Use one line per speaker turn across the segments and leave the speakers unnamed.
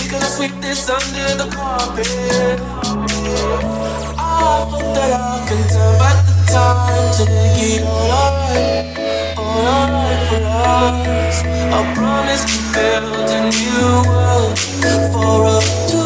We gonna sweep this under the carpet. I hope that I can turn back the time to make it alright, alright for us. I promise to build a new world for us. to.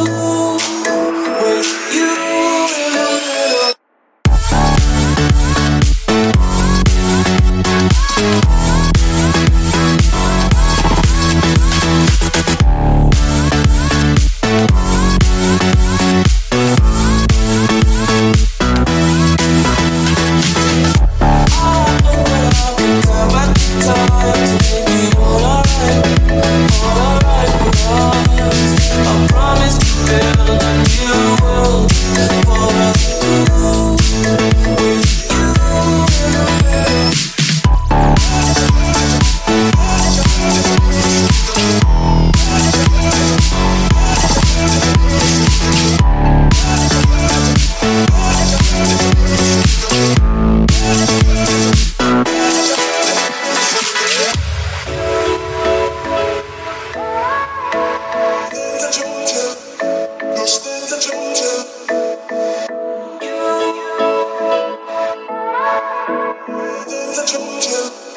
在春秋。